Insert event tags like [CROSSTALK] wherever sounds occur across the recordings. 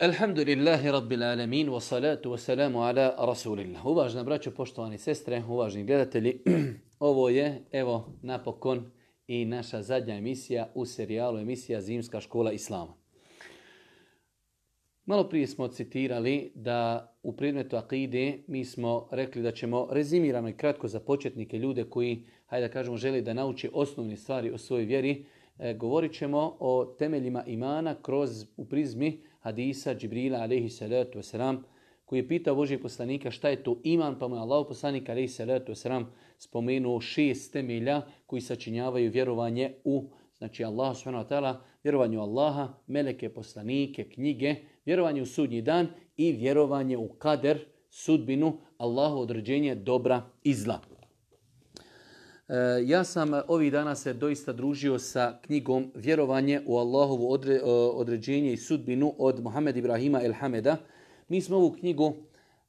Alhamdulillahi rabbil alamin wa salatu wa salamu ala rasulillah. Uvažna braćo, poštovani sestre, uvažni gledatelji, [CLEARS THROAT] ovo je, evo, napokon i naša zadnja emisija u serijalu emisija Zimska škola Islama. Malo prije smo citirali da u predmetu akide mi smo rekli da ćemo rezimirano i kratko za početnike ljude koji, hajde da kažemo, želi da nauči osnovne stvari o svojoj vjeri, e, govorit ćemo o temeljima imana kroz u prizmi hadisa Džibrila alaihi salatu wasalam, koji je pitao Božijeg poslanika šta je to iman, pa mu je Allah poslanik alaihi salatu wasalam spomenuo šest temelja koji sačinjavaju vjerovanje u znači Allah subhanahu vjerovanje u Allaha, meleke, poslanike, knjige, vjerovanje u sudnji dan i vjerovanje u kader, sudbinu, Allahu određenje dobra i zla. E, ja sam ovih dana se doista družio sa knjigom Vjerovanje u Allahovu određenje i sudbinu od Mohamed Ibrahima El Hameda. Mi smo ovu knjigu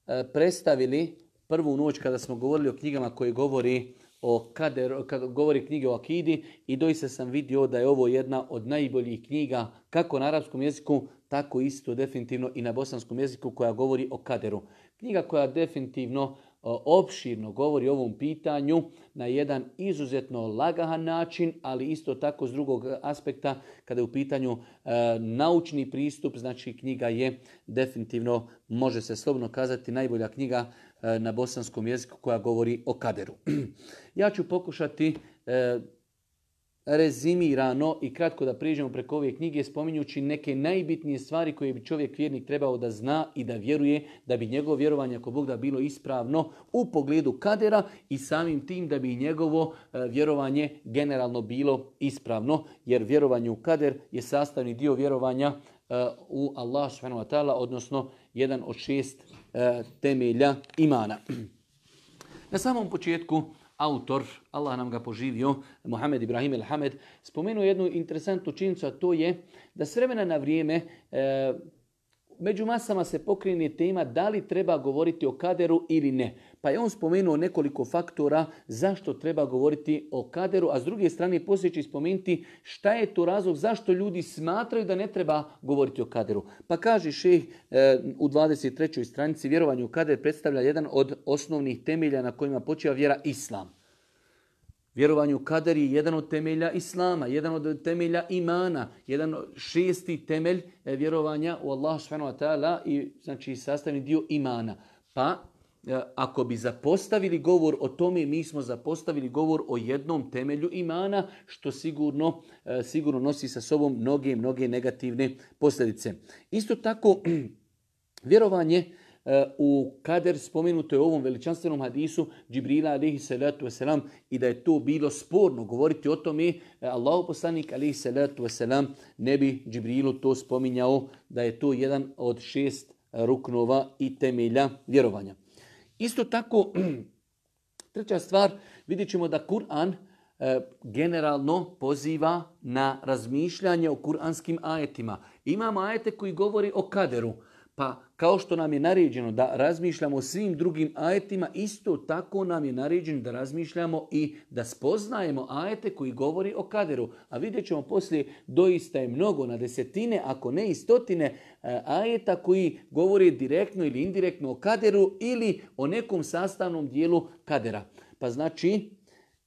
e, predstavili prvu noć kada smo govorili o knjigama koje govori o kader, kad govori knjige o akidi i doista sam vidio da je ovo jedna od najboljih knjiga kako na arapskom jeziku, tako isto definitivno i na bosanskom jeziku koja govori o kaderu. Knjiga koja definitivno opširno govori o ovom pitanju na jedan izuzetno lagahan način, ali isto tako s drugog aspekta kada je u pitanju e, naučni pristup, znači knjiga je definitivno, može se slobodno kazati, najbolja knjiga e, na bosanskom jeziku koja govori o kaderu. [CLEARS THROAT] ja ću pokušati e, rezimirano i kratko da priđemo preko ove knjige spominjući neke najbitnije stvari koje bi čovjek vjernik trebao da zna i da vjeruje da bi njegovo vjerovanje ako Bog da bilo ispravno u pogledu kadera i samim tim da bi njegovo e, vjerovanje generalno bilo ispravno jer vjerovanje u kader je sastavni dio vjerovanja e, u Allah subhanahu wa ta'ala odnosno jedan od šest e, temelja imana. [CLEARS THROAT] Na samom početku autor, Allah nam ga poživio, Mohamed Ibrahim El Hamed, spomenuo jednu interesantnu činjenicu, a to je da s vremena na vrijeme e, među masama se pokrene tema da li treba govoriti o kaderu ili ne. Pa je on spomenuo nekoliko faktora zašto treba govoriti o kaderu, a s druge strane poslije će spomenuti šta je to razlog zašto ljudi smatraju da ne treba govoriti o kaderu. Pa kaže šeh e, u 23. stranici vjerovanje u kader predstavlja jedan od osnovnih temelja na kojima počeva vjera islam. Vjerovanje u kader je jedan od temelja islama, jedan od temelja imana, jedan šesti temelj e, vjerovanja u Allah ta'ala i znači sastavni dio imana. Pa e, ako bi zapostavili govor o tome, mi smo zapostavili govor o jednom temelju imana, što sigurno, e, sigurno nosi sa sobom mnoge, mnoge negativne posljedice. Isto tako, [CLEARS THROAT] vjerovanje u kader spomenuto je u ovom veličanstvenom hadisu Džibrila alaihi salatu wasalam i da je to bilo sporno govoriti o tome e, Allahu poslanik alaihi salatu wasalam ne bi Džibrilu to spominjao da je to jedan od šest ruknova i temelja vjerovanja. Isto tako, [CLEARS THROAT] treća stvar, vidjet ćemo da Kur'an e, generalno poziva na razmišljanje o kuranskim ajetima. Imamo ajete koji govori o kaderu, pa kao što nam je naređeno da razmišljamo o svim drugim ajetima, isto tako nam je naređeno da razmišljamo i da spoznajemo ajete koji govori o kaderu. A vidjet ćemo poslije, doista je mnogo, na desetine, ako ne i stotine e, ajeta koji govori direktno ili indirektno o kaderu ili o nekom sastavnom dijelu kadera. Pa znači,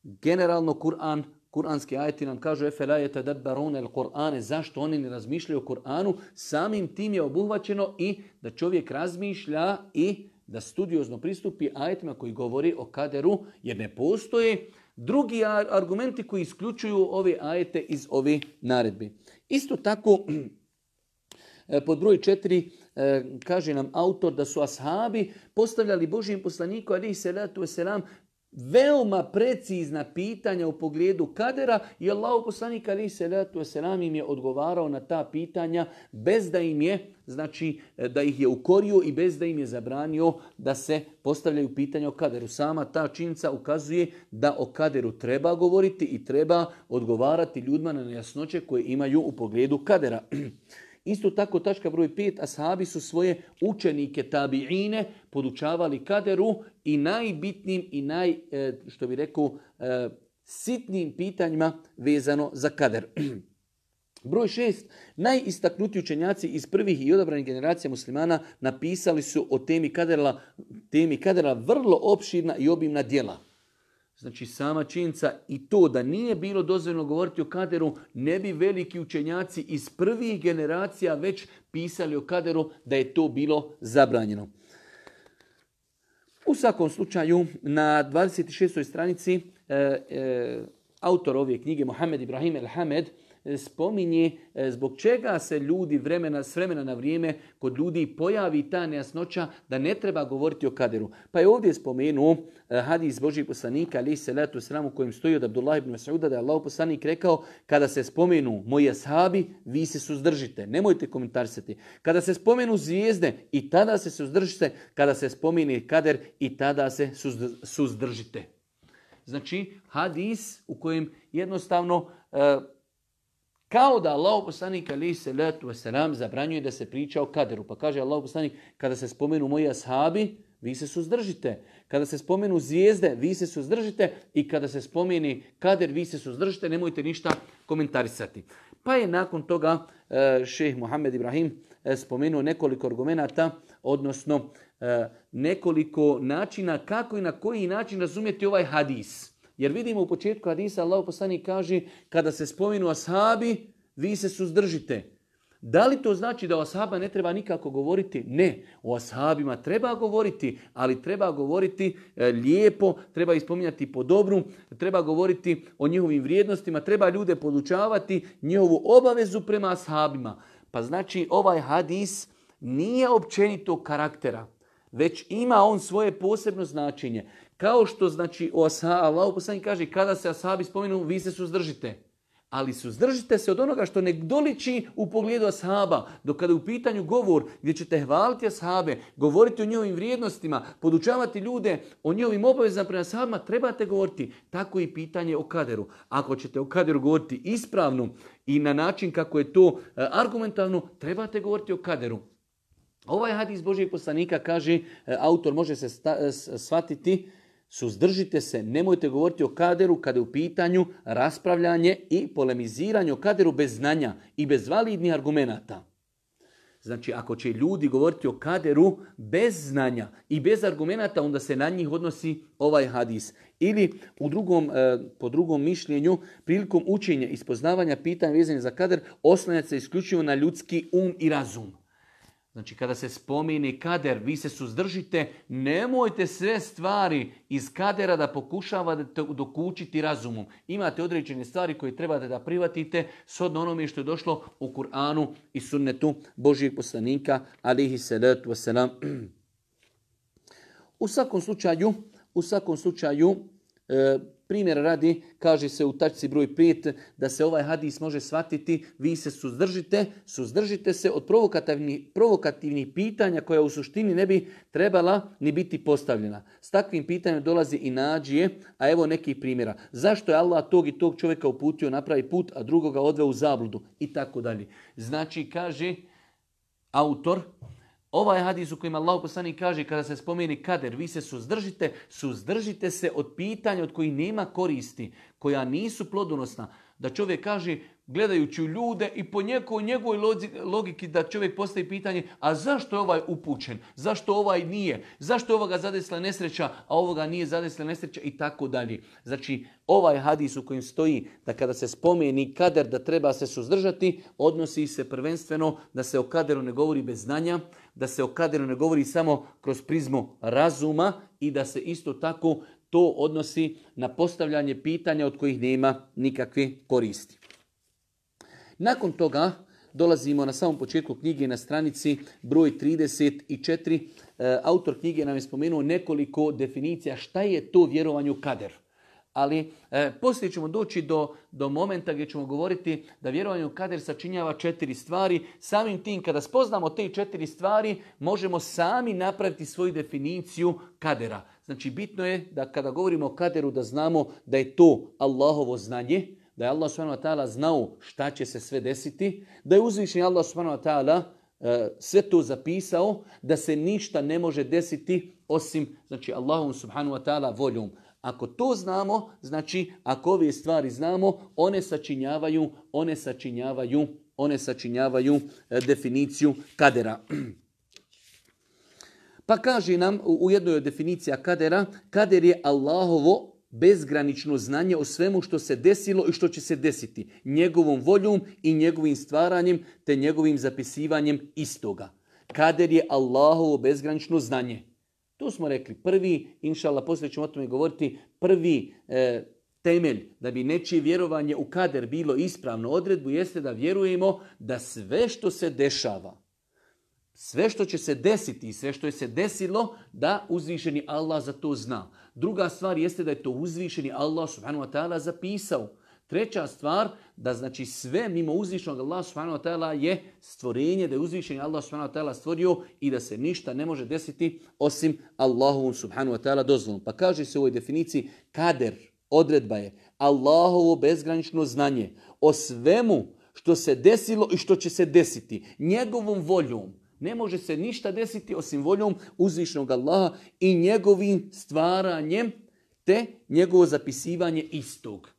generalno Kur'an Kur'anski ajeti nam kažu efela je el Kur'ane, zašto oni ne razmišljaju o Kur'anu, samim tim je obuhvaćeno i da čovjek razmišlja i da studiozno pristupi ajetima koji govori o kaderu, jer ne postoje drugi argumenti koji isključuju ove ajete iz ove naredbi. Isto tako, pod broj četiri, e, kaže nam autor da su ashabi postavljali Božijem poslaniku ali salatu selam veoma precizna pitanja u pogledu kadera i Allah poslanik ali se letu im je odgovarao na ta pitanja bez da im je, znači da ih je ukorio i bez da im je zabranio da se postavljaju pitanja o kaderu. Sama ta činjenica ukazuje da o kaderu treba govoriti i treba odgovarati ljudima na nejasnoće koje imaju u pogledu kadera. [CLEARS THROAT] Isto tako, tačka broj 5, ashabi su svoje učenike tabiine podučavali kaderu i najbitnim i naj, e, što bi rekao, e, sitnim pitanjima vezano za kader. [CLEARS THROAT] Broj šest, najistaknutiji učenjaci iz prvih i odabranih generacija muslimana napisali su o temi kadera, temi kadera vrlo opširna i obimna djela. Znači sama činjenica i to da nije bilo dozvoljeno govoriti o kaderu, ne bi veliki učenjaci iz prvih generacija već pisali o kaderu da je to bilo zabranjeno. U svakom slučaju, na 26. stranici e, e, autor ove knjige, Mohamed Ibrahim El-Hamed, spominje e, zbog čega se ljudi vremena, s vremena na vrijeme kod ljudi pojavi ta nejasnoća da ne treba govoriti o kaderu. Pa je ovdje spomenuo e, hadis Božih poslanika ali se letu sramu kojim stoji od Abdullah ibn Mas'uda da je Allah poslanik rekao kada se spomenu moji ashabi vi se suzdržite, nemojte komentarisati. Kada se spomenu zvijezde i tada se suzdržite, kada se spomeni kader i tada se suzdržite. Znači hadis u kojem jednostavno e, kao da Allah poslanik ali se letu wasalam zabranjuje da se priča o kaderu. Pa kaže Allah poslanik kada se spomenu moji ashabi, vi se suzdržite. Kada se spomenu zvijezde, vi se suzdržite. I kada se spomeni kader, vi se suzdržite. Nemojte ništa komentarisati. Pa je nakon toga e, šeh Muhammed Ibrahim e, spomenuo nekoliko argumenata, odnosno e, nekoliko načina kako i na koji način razumjeti ovaj hadis. Jer vidimo u početku hadisa Allah poslanik kaže kada se spominu ashabi, vi se suzdržite. Da li to znači da o ashaba ne treba nikako govoriti? Ne, o ashabima treba govoriti, ali treba govoriti e, lijepo, treba ispominjati po dobru, treba govoriti o njihovim vrijednostima, treba ljude podučavati njihovu obavezu prema ashabima. Pa znači ovaj hadis nije općenitog karaktera, već ima on svoje posebno značenje. Kao što znači o Allah kaže kada se ashabi spomenu vi se suzdržite. Ali suzdržite se od onoga što ne doliči u pogledu ashaba. Dok kada je u pitanju govor gdje ćete hvaliti ashabe, govoriti o njihovim vrijednostima, podučavati ljude o njihovim obavezama prema ashabima, trebate govoriti. Tako i pitanje o kaderu. Ako ćete o kaderu govoriti ispravno i na način kako je to e, argumentalno, trebate govoriti o kaderu. Ovaj hadis Božijeg poslanika kaže, e, autor može se e, shvatiti Suzdržite se, nemojte govoriti o kaderu kada je u pitanju raspravljanje i polemiziranje o kaderu bez znanja i bez validnih argumenata. Znači, ako će ljudi govoriti o kaderu bez znanja i bez argumenata, onda se na njih odnosi ovaj hadis. Ili u drugom, e, po drugom mišljenju, prilikom učenja i spoznavanja pitanja vezanih za kader, oslanjati se isključivo na ljudski um i razum. Znači kada se spomeni kader, vi se suzdržite, nemojte sve stvari iz kadera da pokušavate dokučiti razumom. Imate određene stvari koje trebate da privatite shodno onome što je došlo u Kur'anu i sunnetu Božijeg poslanika, alihi salatu wasalam. [CLEARS THROAT] U svakom slučaju, u svakom slučaju, e, Primjer radi, kaže se u tačci broj 5, da se ovaj hadis može shvatiti, vi se suzdržite, suzdržite se od provokativnih, provokativnih pitanja koja u suštini ne bi trebala ni biti postavljena. S takvim pitanjem dolazi i nađije, a evo nekih primjera. Zašto je Allah tog i tog čovjeka uputio napravi put, a drugoga odveo u zabludu i tako dalje. Znači, kaže autor, Ovaj hadis u kojem Allah poslanik kaže kada se spomeni kader, vi se suzdržite, suzdržite se od pitanja od kojih nema koristi, koja nisu plodonosna. Da čovjek kaže, gledajući ljude i po njegov, njegovoj logiki da čovjek postavi pitanje, a zašto je ovaj upućen, zašto ovaj nije, zašto je ovoga zadesla nesreća, a ovoga nije zadesla nesreća i tako dalje. Znači, ovaj hadis u kojem stoji da kada se spomeni kader da treba se suzdržati, odnosi se prvenstveno da se o kaderu ne govori bez znanja, da se o kaderu ne govori samo kroz prizmu razuma i da se isto tako to odnosi na postavljanje pitanja od kojih nema nikakve koristi. Nakon toga dolazimo na samom početku knjige na stranici broj 34. E, autor knjige nam je spomenuo nekoliko definicija šta je to vjerovanje u. Ali e, poslije ćemo doći do, do momenta gdje ćemo govoriti da vjerovanje u kader sačinjava četiri stvari. Samim tim kada spoznamo te četiri stvari možemo sami napraviti svoju definiciju kadera. Znači bitno je da kada govorimo o kaderu da znamo da je to Allahovo znanje, da je Allah ta'ala znao šta će se sve desiti, da je uzvišen Allah ta'ala e, sve to zapisao, da se ništa ne može desiti osim znači Allahom subhanahu wa voljom. Ako to znamo, znači ako ove stvari znamo, one sačinjavaju, one sačinjavaju one sačinjavaju e, definiciju kadera. [CLEARS THROAT] Pa kaže nam u jednoj definicija kadera, kader je Allahovo bezgranično znanje o svemu što se desilo i što će se desiti, njegovom voljom i njegovim stvaranjem te njegovim zapisivanjem istoga. Kader je Allahovo bezgranično znanje. Tu smo rekli prvi, inšala, poslije ćemo o tome govoriti, prvi e, temelj da bi nečije vjerovanje u kader bilo ispravno odredbu jeste da vjerujemo da sve što se dešava, sve što će se desiti i sve što je se desilo, da uzvišeni Allah za to zna. Druga stvar jeste da je to uzvišeni Allah subhanahu wa ta'ala zapisao. Treća stvar, da znači sve mimo uzvišenog Allah subhanahu wa ta'ala je stvorenje, da je uzvišeni Allah subhanahu wa ta'ala stvorio i da se ništa ne može desiti osim Allahovom subhanahu wa ta'ala dozvolom. Pa kaže se u ovoj definiciji kader, odredba je Allahovo bezgranično znanje o svemu što se desilo i što će se desiti. Njegovom voljom. Ne može se ništa desiti osim voljom uzvišnog Allaha i njegovim stvaranjem te njegovo zapisivanje istog.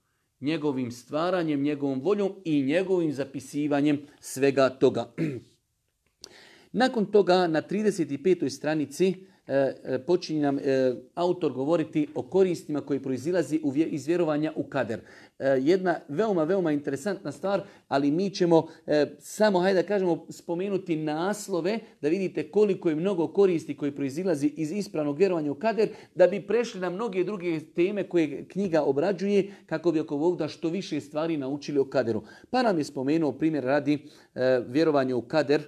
Njegovim stvaranjem, njegovom voljom i njegovim zapisivanjem svega toga. [CLEARS THROAT] Nakon toga na 35. stranici počinje nam e, autor govoriti o koristima koji proizilazi iz vjerovanja u kader. Jedna veoma, veoma interesantna stvar, ali mi ćemo samo, hajde da kažemo, spomenuti naslove, da vidite koliko je mnogo koristi koji proizilazi iz ispravnog vjerovanja u kader, da bi prešli na mnoge druge teme koje knjiga obrađuje, kako bi oko da što više stvari naučili o kaderu. Pa nam je spomenuo primjer radi vjerovanja u kader,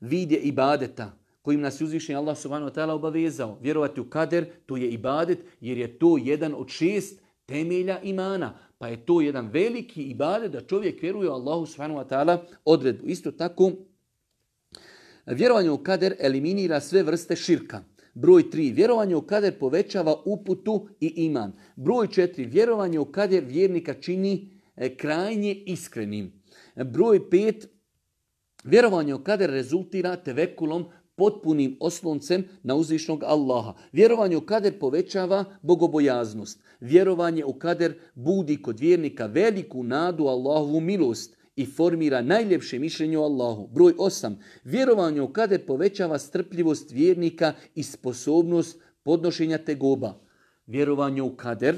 vidje i badeta kojim nas je uzvišen Allah subhanahu wa ta'ala obavezao. Vjerovati u kader, to je ibadet, jer je to jedan od šest temelja imana. Pa je to jedan veliki ibadet da čovjek vjeruje u Allahu subhanahu wa ta'ala odredbu. Isto tako, vjerovanje u kader eliminira sve vrste širka. Broj 3. Vjerovanje u kader povećava uputu i iman. Broj 4. Vjerovanje u kader vjernika čini e, krajnje iskrenim. Broj 5. Vjerovanje u kader rezultira tevekulom potpunim osloncem na uzvišnog Allaha. Vjerovanje u kader povećava bogobojaznost. Vjerovanje u kader budi kod vjernika veliku nadu Allahovu milost i formira najljepše mišljenje o Allahu. Broj 8. Vjerovanje u kader povećava strpljivost vjernika i sposobnost podnošenja tegoba. Vjerovanje u kader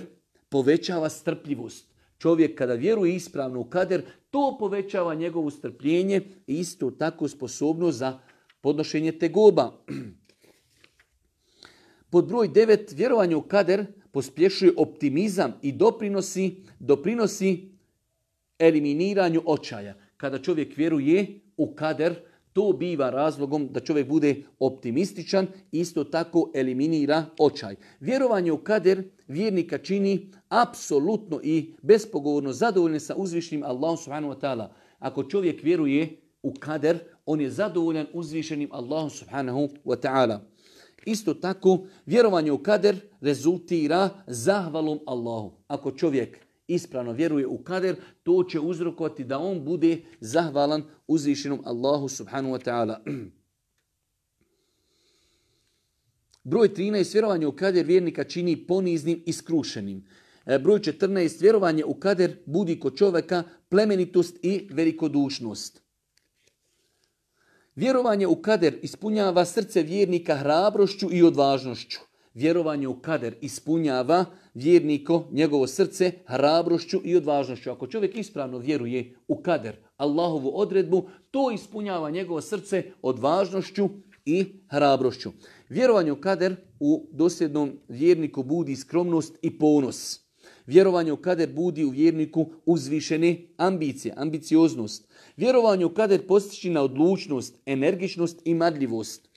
povećava strpljivost. Čovjek kada vjeruje ispravno u kader, to povećava njegovu strpljenje i isto tako sposobnost za podnošenje tegoba. Pod broj 9, vjerovanje u kader pospješuje optimizam i doprinosi, doprinosi eliminiranju očaja. Kada čovjek vjeruje u kader, to biva razlogom da čovjek bude optimističan, isto tako eliminira očaj. Vjerovanje u kader vjernika čini apsolutno i bespogovorno zadovoljno sa uzvišnim Allahom subhanahu wa ta'ala. Ako čovjek vjeruje u kader, on je zadovoljan uzvišenim Allahom subhanahu wa ta'ala. Isto tako, vjerovanje u kader rezultira zahvalom Allahu. Ako čovjek ispravno vjeruje u kader, to će uzrokovati da on bude zahvalan uzvišenom Allahu subhanahu wa ta'ala. [CLEARS THROAT] Broj 13. Vjerovanje u kader vjernika čini poniznim i skrušenim. E, broj 14. Vjerovanje u kader budi kod čovjeka plemenitost i velikodušnost. Vjerovanje u kader ispunjava srce vjernika hrabrošću i odvažnošću. Vjerovanje u kader ispunjava vjerniko, njegovo srce, hrabrošću i odvažnošću. Ako čovjek ispravno vjeruje u kader, Allahovu odredbu, to ispunjava njegovo srce odvažnošću i hrabrošću. Vjerovanje u kader u dosljednom vjerniku budi skromnost i ponos. Vjerovanje u kader budi u vjerniku uzvišene ambicije, ambicioznost. Vjerovanje u kader postići na odlučnost, energičnost i madljivost.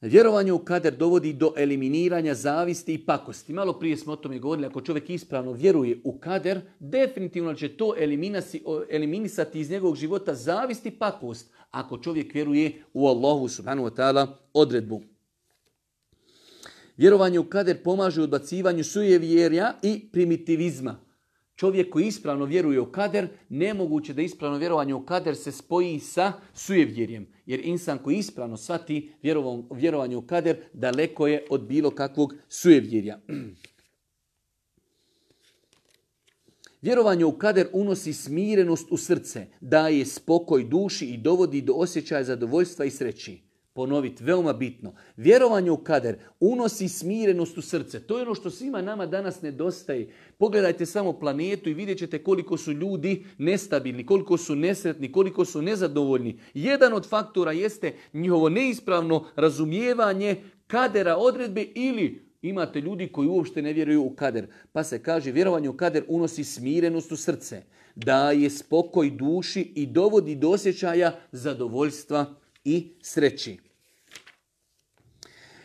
Vjerovanje u kader dovodi do eliminiranja zavisti i pakosti. Malo prije smo o tome govorili, ako čovjek ispravno vjeruje u kader, definitivno će to eliminisati iz njegovog života zavist i pakost, ako čovjek vjeruje u Allahu subhanahu wa ta'ala odredbu. Vjerovanje u kader pomaže u odbacivanju sujevjerja i primitivizma. Čovjek koji ispravno vjeruje u kader, nemoguće da ispravno vjerovanje u kader se spoji sa sujevjerjem. Jer insan koji ispravno shvati vjerovanje u kader, daleko je od bilo kakvog sujevjerja. [CLEARS THROAT] Vjerovanje u kader unosi smirenost u srce, daje spokoj duši i dovodi do osjećaja zadovoljstva i sreći. Ponoviti, veoma bitno. Vjerovanje u kader unosi smirenost u srce. To je ono što svima nama danas nedostaje. Pogledajte samo planetu i vidjet ćete koliko su ljudi nestabilni, koliko su nesretni, koliko su nezadovoljni. Jedan od faktora jeste njihovo neispravno razumijevanje kadera odredbe ili imate ljudi koji uopšte ne vjeruju u kader. Pa se kaže vjerovanje u kader unosi smirenost u srce, daje spokoj duši i dovodi do osjećaja zadovoljstva i sreći.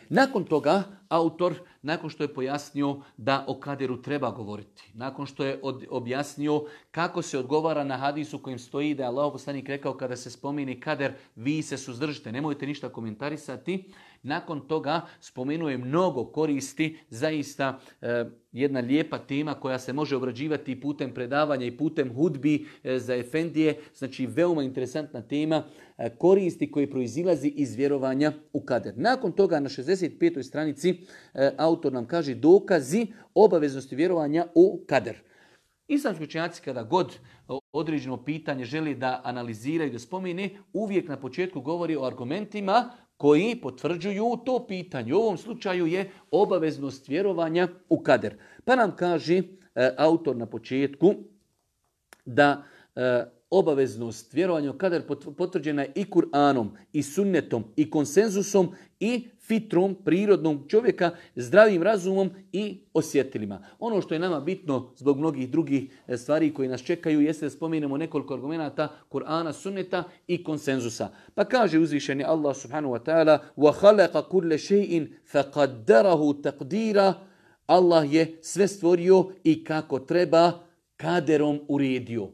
Nakon toga autor, nakon što je pojasnio da o kaderu treba govoriti, nakon što je objasnio kako se odgovara na hadisu kojim stoji da je Allah poslanik rekao kada se spomini kader, vi se suzdržite, nemojte ništa komentarisati, nakon toga spomenuje mnogo koristi, zaista e, jedna lijepa tema koja se može obrađivati putem predavanja i putem hudbi e, za Efendije, znači veoma interesantna tema, e, koristi koje proizilazi iz vjerovanja u kader. Nakon toga na 65. stranici autor nam kaže dokazi obaveznosti vjerovanja u kader. Islamski učenjaci kada god određeno pitanje želi da analiziraju, da spomene, uvijek na početku govori o argumentima koji potvrđuju to pitanje. U ovom slučaju je obaveznost vjerovanja u kader. Pa nam kaže e, autor na početku da e, obaveznost vjerovanja u kader potvrđena je i Kur'anom, i sunnetom, i konsenzusom, i fitrom, prirodnom čovjeka, zdravim razumom i osjetilima. Ono što je nama bitno zbog mnogih drugih e, stvari koji nas čekaju jeste da spomenemo nekoliko argumenata Kur'ana, sunneta i konsenzusa. Pa kaže uzvišeni Allah subhanahu wa ta'ala وَخَلَقَ كُلَّ شَيْءٍ فَقَدَّرَهُ تَقْدِيرًا Allah je sve stvorio i kako treba kaderom uredio.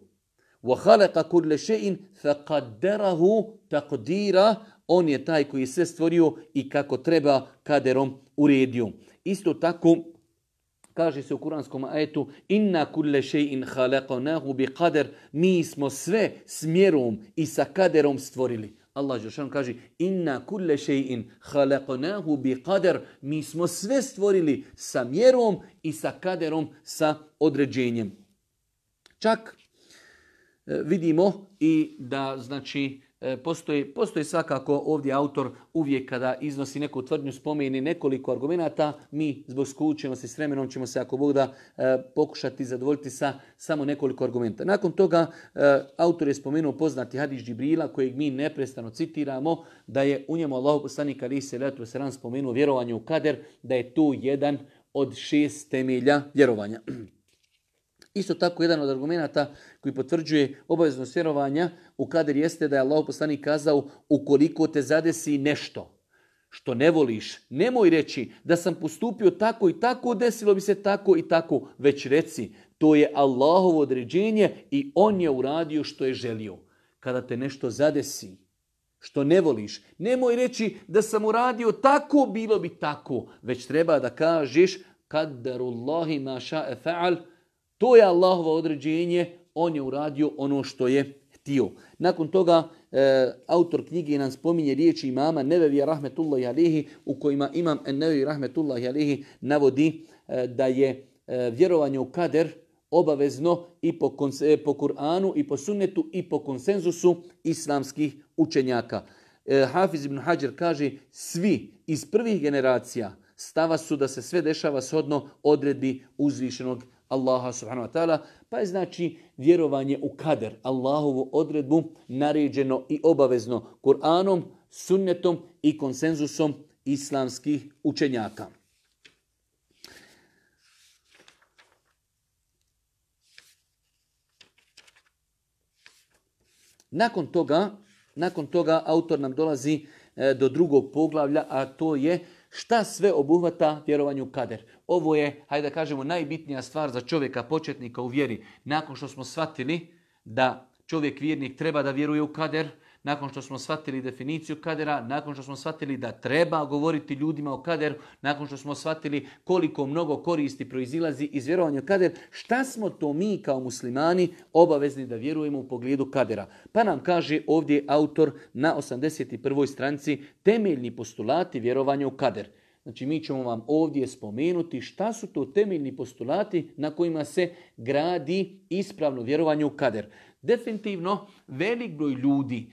وَخَلَقَ كُلَّ شَيْءٍ فَقَدَّرَهُ تَقْدِيرًا on je taj koji je sve stvorio i kako treba kaderom uredio. Isto tako, kaže se u kuranskom ajetu inna kulle še'in halaqnahu bi kader mi smo sve s mjerom i sa kaderom stvorili. Allah Žešan kaže inna kulle še'in halaqnahu bi kader mi smo sve stvorili sa mjerom i sa kaderom sa određenjem. Čak e, vidimo i da znači postoji, postoji svakako ovdje autor uvijek kada iznosi neku tvrdnju spomeni nekoliko argumenata, mi zbog skučenosti s vremenom ćemo se ako Bog e, pokušati zadovoljiti sa samo nekoliko argumenta. Nakon toga e, autor je spomenuo poznati hadis Džibrila kojeg mi neprestano citiramo da je u njemu Allah poslanik ali se letu se spomenuo vjerovanje u kader, da je tu jedan od šest temelja vjerovanja. [CLEARS THROAT] Isto tako jedan od argumenata koji potvrđuje obaveznost vjerovanja u kader jeste da je Allah poslanik kazao ukoliko te zadesi nešto što ne voliš, nemoj reći da sam postupio tako i tako, desilo bi se tako i tako, već reci to je Allahovo određenje i on je uradio što je želio. Kada te nešto zadesi, što ne voliš, nemoj reći da sam uradio tako, bilo bi tako, već treba da kažeš kaddarullahi ma ša'e fa'al, to je Allahovo određenje, on je uradio ono što je htio. Nakon toga e, autor knjige nam spominje riječi imama Nevevija rahmetullahi alihi u kojima imam Nevevi rahmetullahi alihi navodi e, da je e, vjerovanje u kader obavezno i po, po Kur'anu i po sunnetu i po konsenzusu islamskih učenjaka. Hafiz ibn Hajar kaže svi iz prvih generacija stava su da se sve dešava shodno odredbi uzvišenog Allaha subhanahu wa ta'ala, pa je znači vjerovanje u kader, Allahovu odredbu, naređeno i obavezno Kur'anom, sunnetom i konsenzusom islamskih učenjaka. Nakon toga, nakon toga autor nam dolazi e, do drugog poglavlja, a to je Šta sve obuhvata vjerovanje u kader? Ovo je, hajde da kažemo, najbitnija stvar za čovjeka, početnika u vjeri. Nakon što smo shvatili da čovjek vjernik treba da vjeruje u kader, nakon što smo shvatili definiciju kadera, nakon što smo shvatili da treba govoriti ljudima o kaderu, nakon što smo shvatili koliko mnogo koristi proizilazi iz vjerovanja kader, šta smo to mi kao muslimani obavezni da vjerujemo u pogledu kadera? Pa nam kaže ovdje autor na 81. stranici temeljni postulati vjerovanja u kader. Znači mi ćemo vam ovdje spomenuti šta su to temeljni postulati na kojima se gradi ispravno vjerovanje u kader. Definitivno velik broj ljudi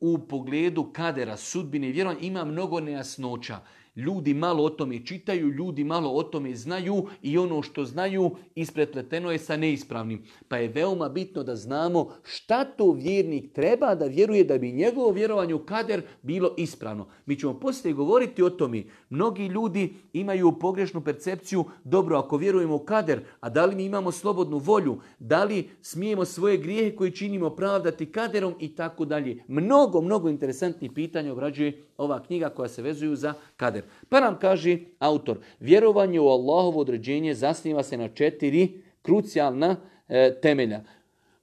u pogledu kadera, sudbine i vjerovanja ima mnogo nejasnoća. Ljudi malo o tome čitaju, ljudi malo o tome znaju i ono što znaju isprepleteno je sa neispravnim. Pa je veoma bitno da znamo šta to vjernik treba da vjeruje da bi njegovo vjerovanje u kader bilo ispravno. Mi ćemo poslije govoriti o tome. Mnogi ljudi imaju pogrešnu percepciju, dobro ako vjerujemo kader, a da li mi imamo slobodnu volju, da li smijemo svoje grijehe koje činimo pravdati kaderom i tako dalje. Mnogo, mnogo interesantnih pitanja obrađuje ova knjiga koja se vezuju za kader. Pa nam kaže autor, vjerovanje u Allahovo određenje zasniva se na četiri krucijalna e, temelja,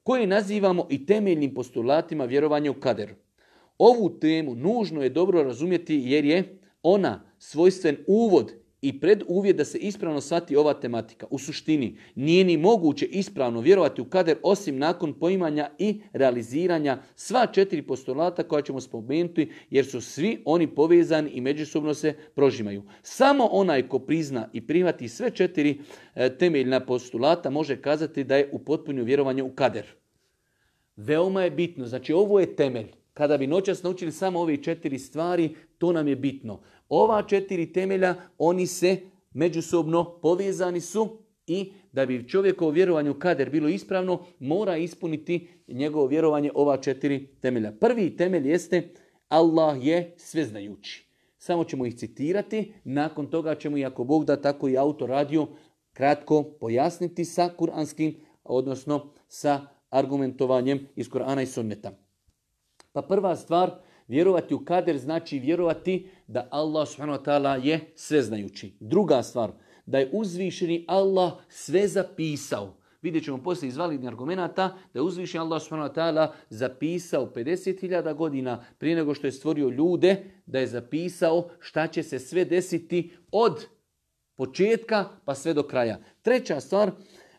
koje nazivamo i temeljnim postulatima vjerovanja u kader. Ovu temu nužno je dobro razumjeti jer je ona svojstven uvod i preduvjet da se ispravno shvati ova tematika. U suštini nije ni moguće ispravno vjerovati u kader osim nakon poimanja i realiziranja sva četiri postulata koja ćemo spomenuti jer su svi oni povezani i međusobno se prožimaju. Samo onaj ko prizna i prihvati sve četiri e, temeljna postulata može kazati da je u potpunju vjerovanje u kader. Veoma je bitno, znači ovo je temelj. Kada bi noćas naučili samo ove četiri stvari, to nam je bitno. Ova četiri temelja, oni se međusobno povezani su i da bi čovjekovo vjerovanje u kader bilo ispravno, mora ispuniti njegovo vjerovanje ova četiri temelja. Prvi temelj jeste Allah je sveznajući. Samo ćemo ih citirati, nakon toga ćemo, i ako Bog da tako i autor radio, kratko pojasniti sa kuranskim, odnosno sa argumentovanjem iz Kur'ana i Sunneta. Pa prva stvar, Vjerovati u kader znači vjerovati da Allah subhanahu wa ta'ala je sveznajući. Druga stvar, da je uzvišeni Allah sve zapisao. Vidjet ćemo poslije iz validnih argumenta da je uzvišeni Allah subhanahu wa ta'ala zapisao 50.000 godina prije nego što je stvorio ljude, da je zapisao šta će se sve desiti od početka pa sve do kraja. Treća stvar,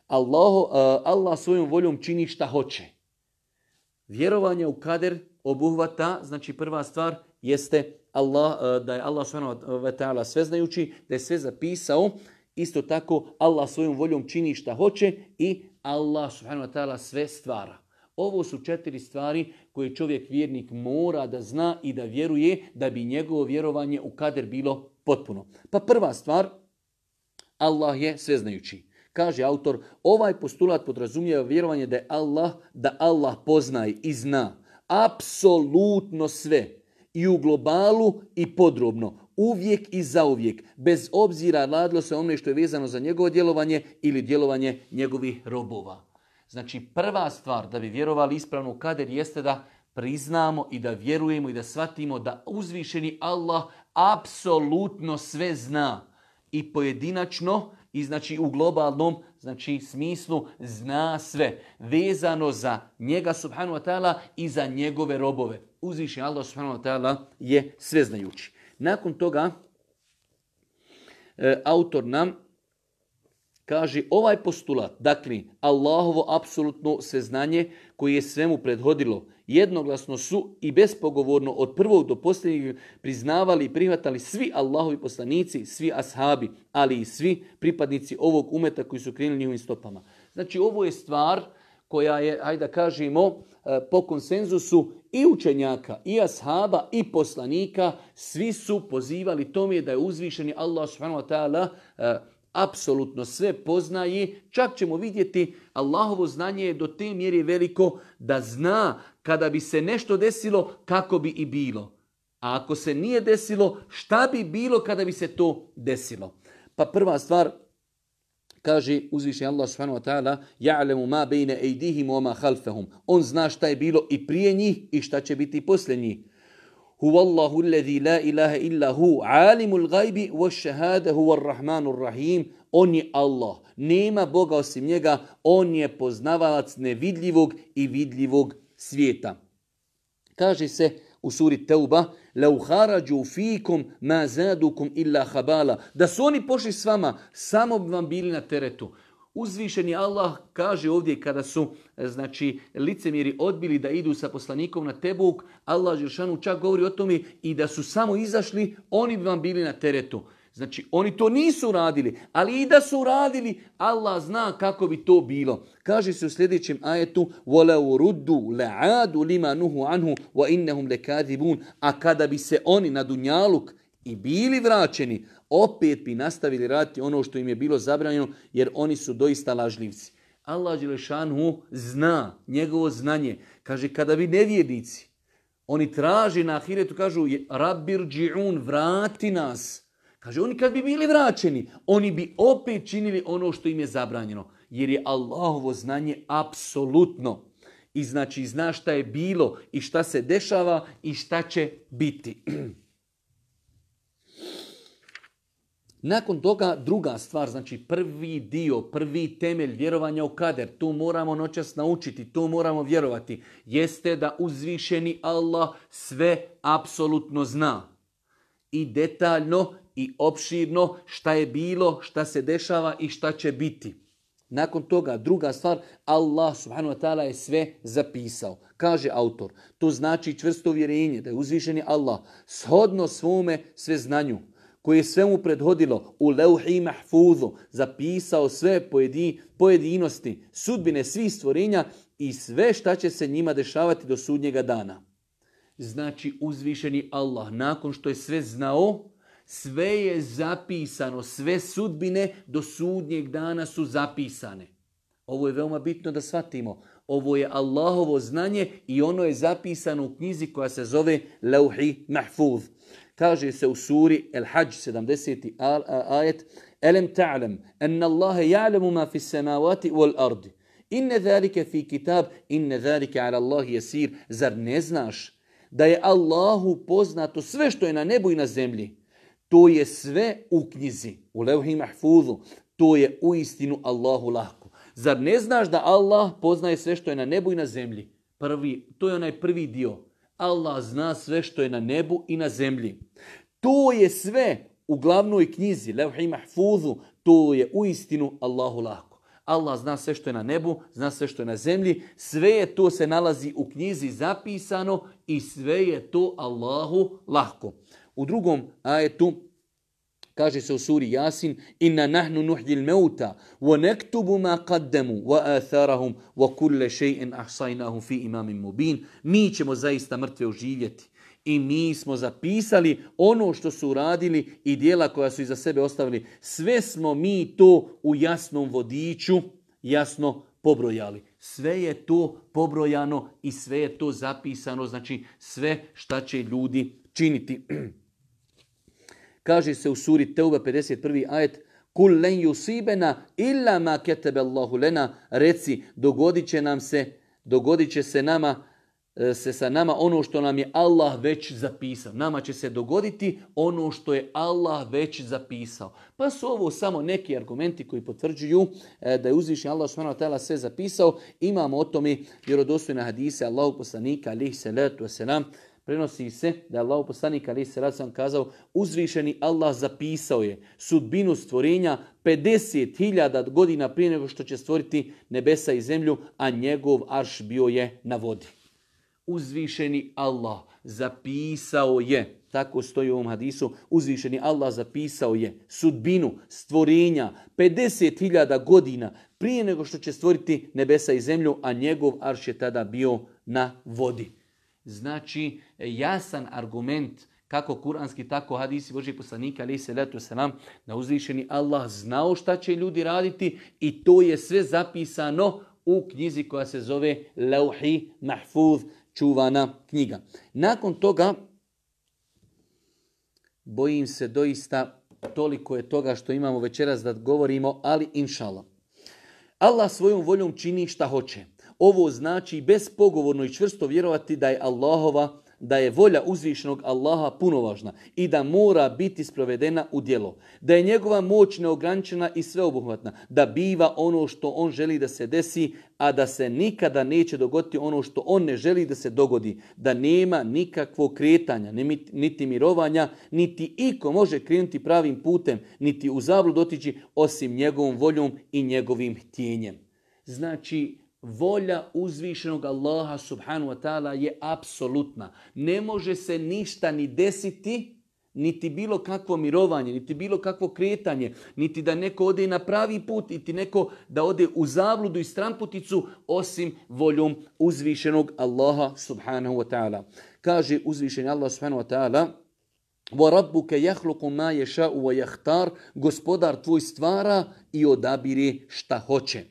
Allah, uh, Allah svojom voljom čini šta hoće. Vjerovanje u kader obuhvata, znači prva stvar jeste Allah, e, da je Allah subhanahu sveznajući, da je sve zapisao, isto tako Allah svojom voljom čini šta hoće i Allah subhanahu sve stvara. Ovo su četiri stvari koje čovjek vjernik mora da zna i da vjeruje da bi njegovo vjerovanje u kader bilo potpuno. Pa prva stvar, Allah je sveznajući. Kaže autor, ovaj postulat podrazumijeva vjerovanje da je Allah, da Allah poznaje i zna apsolutno sve i u globalu i podrobno, uvijek i zauvijek, bez obzira radilo se ono što je vezano za njegovo djelovanje ili djelovanje njegovih robova. Znači prva stvar da bi vjerovali ispravno u kader jeste da priznamo i da vjerujemo i da shvatimo da uzvišeni Allah apsolutno sve zna i pojedinačno i znači u globalnom znači smislu zna sve vezano za njega subhanahu wa ta'ala i za njegove robove. Uzviši Allah subhanahu ta'ala je sveznajući. Nakon toga e, autor nam kaže ovaj postulat, dakle Allahovo apsolutno sveznanje koje je svemu prethodilo, jednoglasno su i bespogovorno od prvog do posljednjeg priznavali i prihvatali svi Allahovi poslanici, svi ashabi, ali i svi pripadnici ovog umeta koji su krenuli njihovim stopama. Znači ovo je stvar koja je, hajde da kažemo, e, po konsenzusu i učenjaka, i ashaba, i poslanika, svi su pozivali tome da je uzvišeni Allah subhanahu wa ta'ala e, apsolutno sve poznaje, čak ćemo vidjeti Allahovo znanje je do te mjere veliko da zna kada bi se nešto desilo kako bi i bilo. A ako se nije desilo, šta bi bilo kada bi se to desilo? Pa prva stvar, kaže uzvišen Allah subhanahu wa ta'ala, ja'lemu ma bejne ejdihim wa ma. On zna šta je bilo i prije njih i šta će biti poslije njih. Huvallahu alladhi la ilaha illa hu, alimul gajbi wa shahada huwa rahmanur rahim. On je Allah. Nema Boga osim njega. On je poznavalac nevidljivog i vidljivog svijeta. Kaže se u suri Teuba, لو خرجوا فيكم ما زادكم الا خبالا Da su oni pošli s vama, samo bi vam bili na teretu. Uzvišeni Allah kaže ovdje kada su e, znači licemjeri odbili da idu sa poslanikom na Tebuk, Allah Žiršanu čak govori o tome i da su samo izašli, oni bi vam bili na teretu. Znači, oni to nisu radili, ali i da su radili, Allah zna kako bi to bilo. Kaže se u sljedećem ajetu, وَلَوْ رُدُّوا لَعَادُ لِمَا نُهُ عَنْهُ وَإِنَّهُمْ لَكَاذِبُونَ A kada bi se oni na Dunjaluk i bili vraćeni, opet bi nastavili raditi ono što im je bilo zabranjeno, jer oni su doista lažljivci. Allah Đelešanu zna, njegovo znanje. Kaže, kada vi nevjednici, oni traži na ahiretu, kažu, Rabbir dži'un, vrati nas. Kaže, oni kad bi bili vraćeni, oni bi opet činili ono što im je zabranjeno. Jer je Allahovo znanje apsolutno. I znači zna šta je bilo i šta se dešava i šta će biti. [CLEARS THROAT] Nakon toga druga stvar, znači prvi dio, prvi temelj vjerovanja u kader, tu moramo noćas naučiti, tu moramo vjerovati, jeste da uzvišeni Allah sve apsolutno zna. I detaljno i opširno šta je bilo, šta se dešava i šta će biti. Nakon toga, druga stvar, Allah subhanahu wa ta'ala je sve zapisao. Kaže autor, to znači čvrsto uvjerenje da je uzvišeni Allah shodno svome sve znanju, koje je sve mu prethodilo u leuhi mahfuzu, zapisao sve pojedi, pojedinosti, sudbine svih stvorenja i sve šta će se njima dešavati do sudnjega dana. Znači uzvišeni Allah, nakon što je sve znao, sve je zapisano, sve sudbine do sudnjeg dana su zapisane. Ovo je veoma bitno da shvatimo. Ovo je Allahovo znanje i ono je zapisano u knjizi koja se zove Lauhi Mahfuz. Kaže se u suri El Hajj 70. ajet Elem ta'lam anna Allah ja'lamu ma fi samavati wal ardi. Inne zalike fi kitab, inne zalike ala Allah jesir. Zar ne znaš da je Allahu poznato sve što je na nebu i na zemlji? To je sve u knjizi, u levhi mahfuzu. To je u istinu Allahu lahko. Zar ne znaš da Allah poznaje sve što je na nebu i na zemlji? Prvi, to je onaj prvi dio. Allah zna sve što je na nebu i na zemlji. To je sve u glavnoj knjizi, Levhi Mahfuzu, to je u istinu Allahu lahko. Allah zna sve što je na nebu, zna sve što je na zemlji, sve je to se nalazi u knjizi zapisano i sve je to Allahu lahko. U drugom ajetu Kaže se u suri Jasin, inna nahnu nuhdil meuta, wa nektubu ma qaddemu, wa atharahum, wa kulle še'in ahsajnahum fi imamim mubin. Mi ćemo zaista mrtve oživjeti. I mi smo zapisali ono što su uradili i dijela koja su iza sebe ostavili. Sve smo mi to u jasnom vodiču jasno pobrojali. Sve je to pobrojano i sve je to zapisano, znači sve šta će ljudi činiti. [CLEARS THROAT] Kaže se u suri Teuba 51. ajet Kul len yusibena illa ma ketebe Allahu lena. Reci, dogodit će nam se, dogodit će se nama, e, se sa nama ono što nam je Allah već zapisao. Nama će se dogoditi ono što je Allah već zapisao. Pa su ovo samo neki argumenti koji potvrđuju e, da je uzvišnji Allah subhanahu sve zapisao. Imamo o tome vjerodostojne hadise Allahu poslanika alihi salatu wasalam Prenosi se da je Allah poslanik ali se rad sam kazao uzvišeni Allah zapisao je sudbinu stvorenja 50.000 godina prije nego što će stvoriti nebesa i zemlju, a njegov arš bio je na vodi. Uzvišeni Allah zapisao je, tako stoji u ovom hadisu, uzvišeni Allah zapisao je sudbinu stvorenja 50.000 godina prije nego što će stvoriti nebesa i zemlju, a njegov arš je tada bio na vodi. Znači, jasan argument kako kuranski, tako hadisi Božih poslanika, ali se letu nam da uzvišeni Allah znao šta će ljudi raditi i to je sve zapisano u knjizi koja se zove Lauhi Mahfuz, čuvana knjiga. Nakon toga, bojim se doista, toliko je toga što imamo večeras da govorimo, ali inšala. Allah svojom voljom čini šta hoće. Ovo znači bezpogovorno i čvrsto vjerovati da je Allahova, da je volja uzvišenog Allaha punovažna i da mora biti sprovedena u djelo. Da je njegova moć neograničena i sveobuhvatna, da biva ono što on želi da se desi, a da se nikada neće dogoditi ono što on ne želi da se dogodi. Da nema nikakvog kretanja, niti mirovanja, niti iko može krenuti pravim putem, niti u zablud otići osim njegovom voljom i njegovim htjenjem. Znači, volja uzvišenog Allaha subhanu wa ta'ala je apsolutna. Ne može se ništa ni desiti niti bilo kakvo mirovanje, niti bilo kakvo kretanje, niti da neko ode na pravi put, niti neko da ode u zavludu i stramputicu, osim voljom uzvišenog Allaha subhanahu wa ta'ala. Kaže uzvišeni Allah subhanahu wa ta'ala, وَرَبُّكَ يَحْلُقُ مَا يَشَاءُ وَيَحْتَارُ Gospodar tvoj stvara i odabire šta hoće.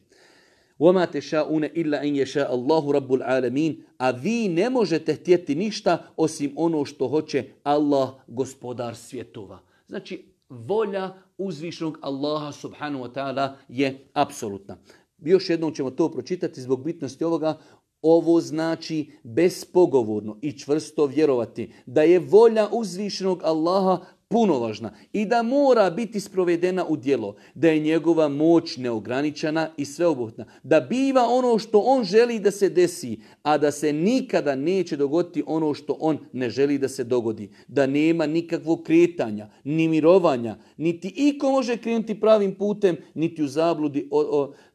وَمَا تَشَاءُونَ إِلَّا أَنْ يَشَاءَ اللَّهُ رَبُّ الْعَالَمِينَ A vi ne možete htjeti ništa osim ono što hoće Allah, gospodar svjetova. Znači, volja uzvišnog Allaha subhanahu wa ta'ala je apsolutna. Još jednom ćemo to pročitati zbog bitnosti ovoga. Ovo znači bespogovorno i čvrsto vjerovati da je volja uzvišenog Allaha punovažna i da mora biti sprovedena u djelo, da je njegova moć neograničena i sveobuhvatna, da biva ono što on želi da se desi, a da se nikada neće dogoditi ono što on ne želi da se dogodi, da nema nikakvog kretanja, ni mirovanja, niti iko može krenuti pravim putem, niti u zabludi,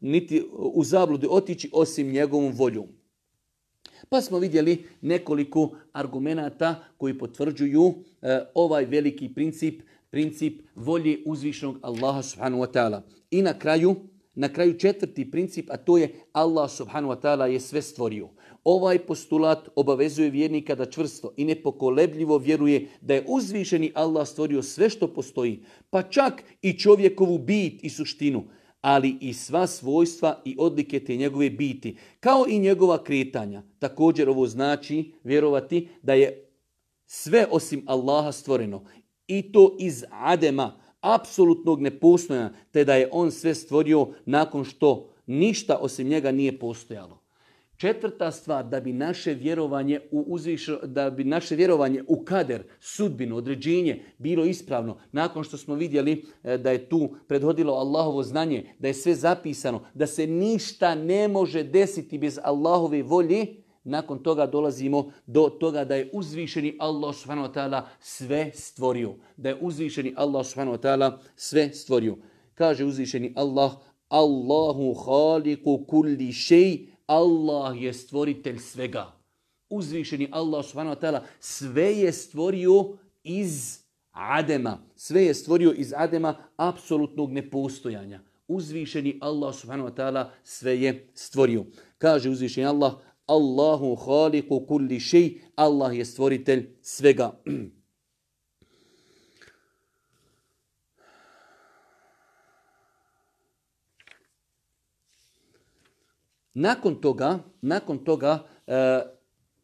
niti u zabludi otići osim njegovom voljom. Pa smo vidjeli nekoliko argumenata koji potvrđuju e, ovaj veliki princip, princip volje uzvišenog Allaha subhanahu wa ta'ala. I na kraju, na kraju četvrti princip, a to je Allah subhanahu wa ta'ala je sve stvorio. Ovaj postulat obavezuje vjernika da čvrsto i nepokolebljivo vjeruje da je uzvišeni Allah stvorio sve što postoji, pa čak i čovjekovu bit i suštinu, ali i sva svojstva i odlike te njegove biti, kao i njegova kretanja. Također ovo znači vjerovati da je sve osim Allaha stvoreno i to iz adema, apsolutnog nepostojanja, te da je on sve stvorio nakon što ništa osim njega nije postojalo. Četvrta stvar, da bi naše vjerovanje u uzvišo, da bi naše vjerovanje u kader, sudbinu, određenje bilo ispravno, nakon što smo vidjeli e, da je tu predhodilo Allahovo znanje, da je sve zapisano, da se ništa ne može desiti bez Allahove volje, nakon toga dolazimo do toga da je uzvišeni Allah subhanahu wa sve stvorio. Da je uzvišeni Allah subhanahu wa sve stvorio. Kaže uzvišeni Allah, Allahu haliku kulli šej, Allah je stvoritelj svega. Uzvišeni Allah subhanahu wa ta'ala sve je stvorio iz Adema. Sve je stvorio iz Adema apsolutnog nepostojanja. Uzvišeni Allah subhanahu wa ta'ala sve je stvorio. Kaže uzvišeni Allah, Allahu haliku kulli šej, Allah je stvoritelj svega. [CLEARS THROAT] Nakon toga, nakon toga e,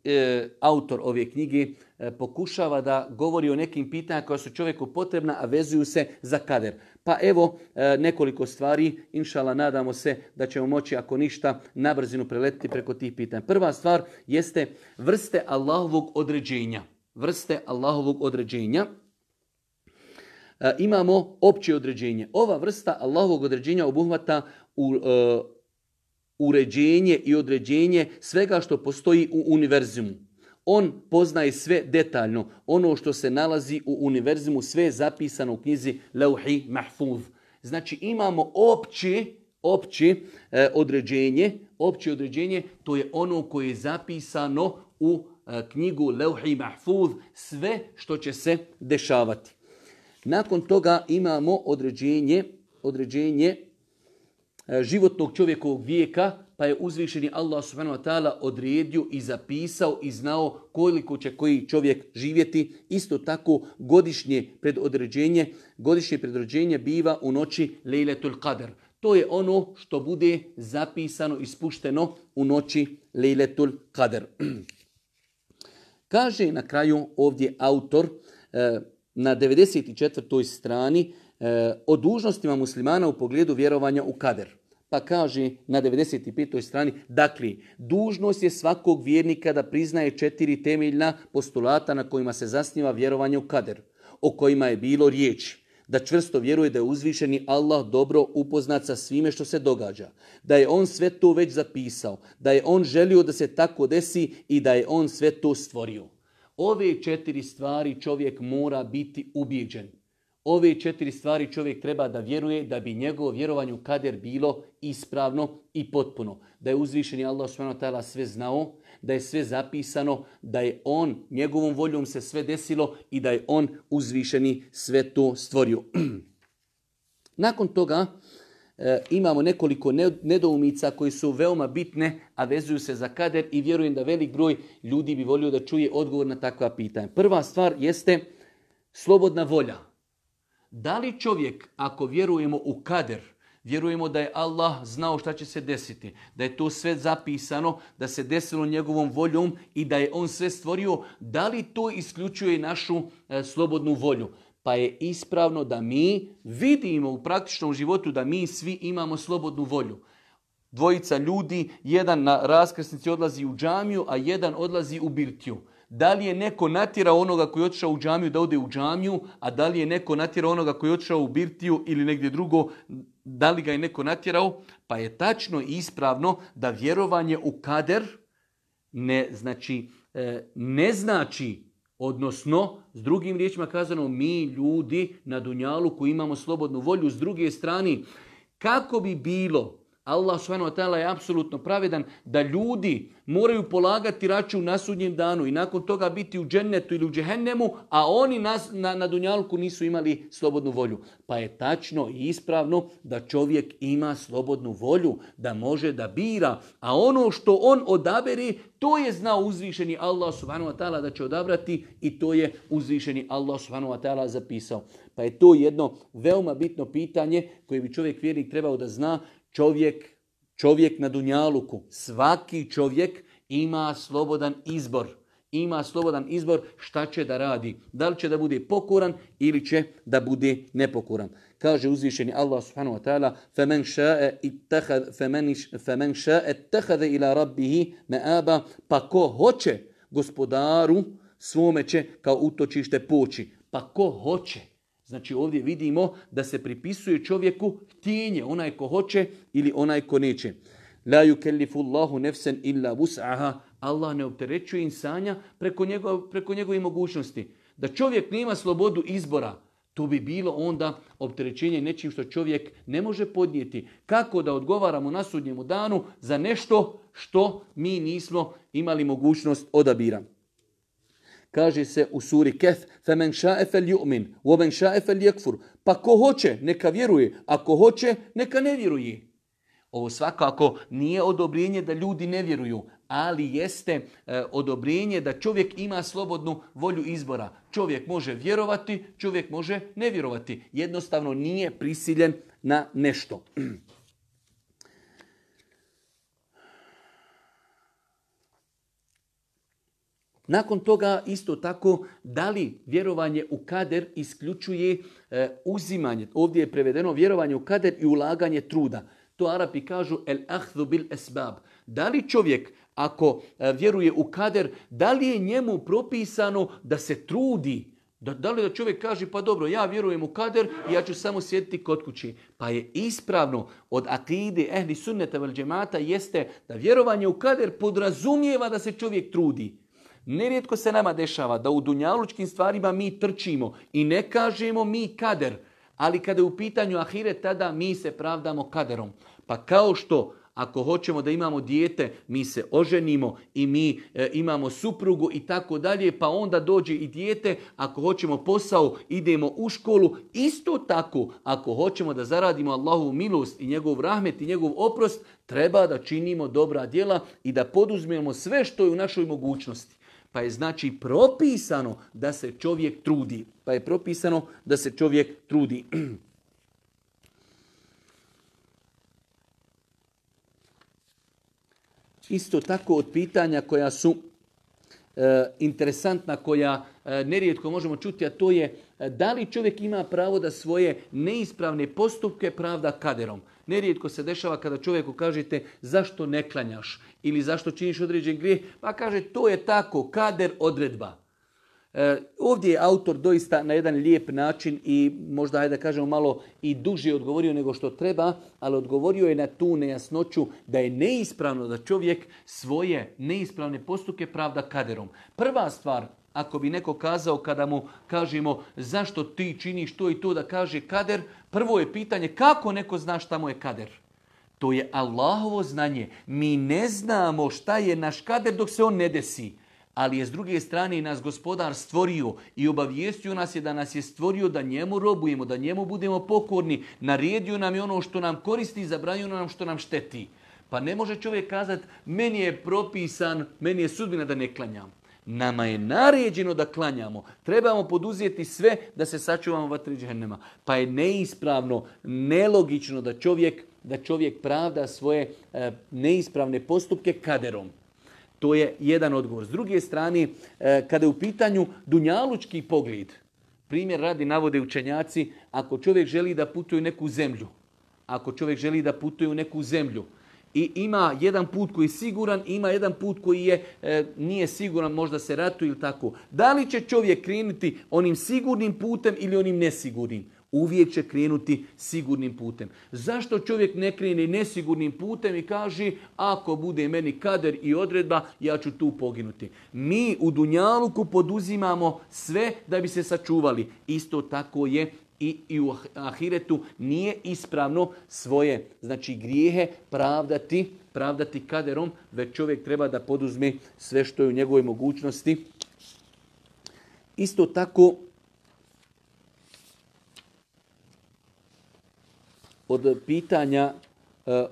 e, autor ove knjige e, pokušava da govori o nekim pitanjima koja su čovjeku potrebna, a vezuju se za kader. Pa evo nekoliko stvari, inšala nadamo se da ćemo moći ako ništa na brzinu preletiti preko tih pitanja. Prva stvar jeste vrste Allahovog određenja. Vrste Allahovog određenja. Imamo opće određenje. Ova vrsta Allahovog određenja obuhvata u uređenje i određenje svega što postoji u univerzimu. On poznaje sve detaljno. Ono što se nalazi u univerzimu, sve je zapisano u knjizi Leuhi Mahfuz. Znači imamo opće, opće e, određenje, opće određenje, to je ono koje je zapisano u e, knjigu Leuhi Mahfuz, sve što će se dešavati. Nakon toga imamo određenje, određenje životnog čovjekovog vijeka, pa je uzvišeni Allah subhanahu wa ta'ala odredio i zapisao i znao koliko će koji čovjek živjeti. Isto tako godišnje predodređenje, godišnje predodređenje biva u noći Lejletul Qadr. To je ono što bude zapisano i spušteno u noći Lejletul Qadr. [CLEARS THROAT] Kaže na kraju ovdje autor e, na 94. strani E, o dužnostima muslimana u pogledu vjerovanja u kader. Pa kaže na 95. strani, dakle, dužnost je svakog vjernika da priznaje četiri temeljna postulata na kojima se zasniva vjerovanje u kader, o kojima je bilo riječi. Da čvrsto vjeruje da je uzvišeni Allah dobro upoznat sa svime što se događa. Da je on sve to već zapisao. Da je on želio da se tako desi i da je on sve to stvorio. Ove četiri stvari čovjek mora biti ubijeđen Ove četiri stvari čovjek treba da vjeruje da bi njegovo vjerovanje u kader bilo ispravno i potpuno. Da je uzvišeni Allah subhanahu sve znao, da je sve zapisano, da je on, njegovom voljom se sve desilo i da je on uzvišeni sve to stvorio. [CLEARS THROAT] Nakon toga e, imamo nekoliko nedoumica koji su veoma bitne, a vezuju se za kader i vjerujem da velik broj ljudi bi volio da čuje odgovor na takva pitanja. Prva stvar jeste slobodna volja. Da li čovjek, ako vjerujemo u kader, vjerujemo da je Allah znao šta će se desiti, da je to sve zapisano, da se desilo njegovom voljom i da je on sve stvorio, da li to isključuje našu e, slobodnu volju? Pa je ispravno da mi vidimo u praktičnom životu da mi svi imamo slobodnu volju. Dvojica ljudi, jedan na raskrsnici odlazi u džamiju, a jedan odlazi u birtiju. Da li je neko natjerao onoga koji je otišao u džamiju da ode u džamiju, a da li je neko natjerao onoga koji je otišao u birtiju ili negdje drugo, da li ga je neko natjerao? Pa je tačno i ispravno da vjerovanje u kader ne znači, e, ne znači Odnosno, s drugim riječima kazano, mi ljudi na Dunjalu koji imamo slobodnu volju, s druge strane, kako bi bilo Allah subhanahu je apsolutno pravedan da ljudi moraju polagati račun na sudnjem danu i nakon toga biti u džennetu ili u džehennemu, a oni na, na, na Dunjalku nisu imali slobodnu volju. Pa je tačno i ispravno da čovjek ima slobodnu volju, da može da bira, a ono što on odaberi, to je znao uzvišeni Allah subhanahu wa ta'ala da će odabrati i to je uzvišeni Allah subhanahu wa ta'ala zapisao. Pa je to jedno veoma bitno pitanje koje bi čovjek vjernik trebao da zna čovjek, čovjek na Dunjaluku, svaki čovjek ima slobodan izbor. Ima slobodan izbor šta će da radi. Da li će da bude pokoran ili će da bude nepokoran. Kaže uzvišeni Allah subhanahu wa ta'ala فَمَنْ شَاءَ فَمَنْ شَاءَ ila rabbihi me'aba Pa ko hoće gospodaru svome će kao utočište poći. Pa ko hoće. Znači ovdje vidimo da se pripisuje čovjeku htjenje, onaj ko hoće ili onaj ko neće. La yukellifu Allahu nefsen illa vus'aha. Allah ne opterećuje insanja preko, njegov, preko njegove mogućnosti. Da čovjek nema slobodu izbora, to bi bilo onda opterećenje nečim što čovjek ne može podnijeti. Kako da odgovaramo na sudnjemu danu za nešto što mi nismo imali mogućnost odabira. Kaže se u suri Kef, فَمَنْ شَاءَ فَلْيُؤْمِنْ وَمَنْ شَاءَ فَلْيَكْفُرْ Pa ko hoće, neka vjeruje. Ako hoće, neka ne vjeruje. Ovo svakako nije odobrenje da ljudi ne vjeruju, ali jeste e, odobrenje da čovjek ima slobodnu volju izbora. Čovjek može vjerovati, čovjek može ne vjerovati. Jednostavno nije prisiljen na nešto. [CLEARS THROAT] Nakon toga isto tako, da li vjerovanje u kader isključuje e, uzimanje, ovdje je prevedeno vjerovanje u kader i ulaganje truda. To Arapi kažu el ahdhu bil esbab. Da li čovjek ako e, vjeruje u kader, da li je njemu propisano da se trudi, da, da li da čovjek kaže, pa dobro, ja vjerujem u kader i ja ću samo sjediti kod kući. Pa je ispravno od akide ehli sunneta vel džemata jeste da vjerovanje u kader podrazumijeva da se čovjek trudi. Nerijetko se nama dešava da u dunjalučkim stvarima mi trčimo i ne kažemo mi kader, ali kada je u pitanju ahire, tada mi se pravdamo kaderom. Pa kao što ako hoćemo da imamo dijete, mi se oženimo i mi e, imamo suprugu i tako dalje, pa onda dođe i dijete, ako hoćemo posao, idemo u školu. Isto tako, ako hoćemo da zaradimo Allahu milost i njegov rahmet i njegov oprost, treba da činimo dobra djela i da poduzmemo sve što je u našoj mogućnosti. Pa je znači propisano da se čovjek trudi. Pa je propisano da se čovjek trudi. [CLEARS THROAT] Isto tako od pitanja koja su e, interesantna, koja e, nerijetko možemo čuti, a to je e, da li čovjek ima pravo da svoje neispravne postupke pravda kaderom. Nerijetko se dešava kada čovjeku kažete zašto ne klanjaš ili zašto činiš određen grijeh, pa kaže to je tako, kader odredba. E, ovdje je autor doista na jedan lijep način i možda ajde da kažemo malo i duže odgovorio nego što treba, ali odgovorio je na tu nejasnoću da je neispravno da čovjek svoje neispravne postupke pravda kaderom. Prva stvar, ako bi neko kazao kada mu kažemo zašto ti činiš to i to da kaže kader, prvo je pitanje kako neko zna šta mu je kader. To je Allahovo znanje. Mi ne znamo šta je naš kader dok se on ne desi. Ali je s druge strane nas gospodar stvorio i obavijestio nas je da nas je stvorio da njemu robujemo, da njemu budemo pokorni. Naredio nam je ono što nam koristi i zabranio nam što nam šteti. Pa ne može čovjek kazati meni je propisan, meni je sudbina da ne klanjam. Nama je naređeno da klanjamo. Trebamo poduzeti sve da se sačuvamo vatri džehennema. Pa je neispravno, nelogično da čovjek, da čovjek pravda svoje e, neispravne postupke kaderom. To je jedan odgovor. S druge strane, e, kada je u pitanju dunjalučki pogled, primjer radi navode učenjaci, ako čovjek želi da putuje u neku zemlju, ako čovjek želi da putuje u neku zemlju, i ima jedan put koji je siguran, ima jedan put koji je e, nije siguran, možda se ratuje ili tako. Da li će čovjek krenuti onim sigurnim putem ili onim nesigurnim? Uvijek će krenuti sigurnim putem. Zašto čovjek ne krene nesigurnim putem i kaže ako bude meni kader i odredba, ja ću tu poginuti. Mi u Dunjaluku poduzimamo sve da bi se sačuvali. Isto tako je i, i u ahiretu nije ispravno svoje znači grijehe pravdati, pravdati kaderom, već čovjek treba da poduzme sve što je u njegovoj mogućnosti. Isto tako od pitanja e,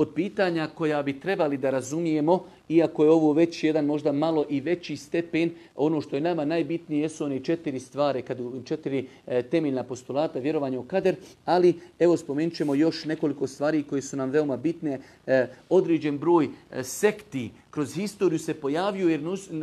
od pitanja koja bi trebali da razumijemo, iako je ovo već jedan možda malo i veći stepen, ono što je nama najbitnije jesu one četiri stvari, kad, četiri e, temeljna postulata, vjerovanje u kader, ali evo spomenut ćemo još nekoliko stvari koje su nam veoma bitne. E, određen broj e, sekti kroz historiju se pojavio jer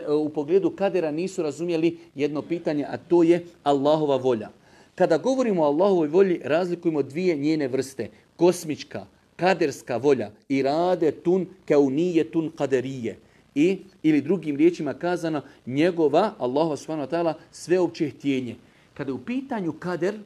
u pogledu kadera nisu razumjeli jedno pitanje, a to je Allahova volja. Kada govorimo o Allahovoj volji, razlikujemo dvije njene vrste. Kosmička, kaderska volja i rade tun nije tun kaderije. I, ili drugim riječima kazano, njegova, Allahu subhanahu wa ta'ala, sveopće htjenje. Kada je u pitanju kader,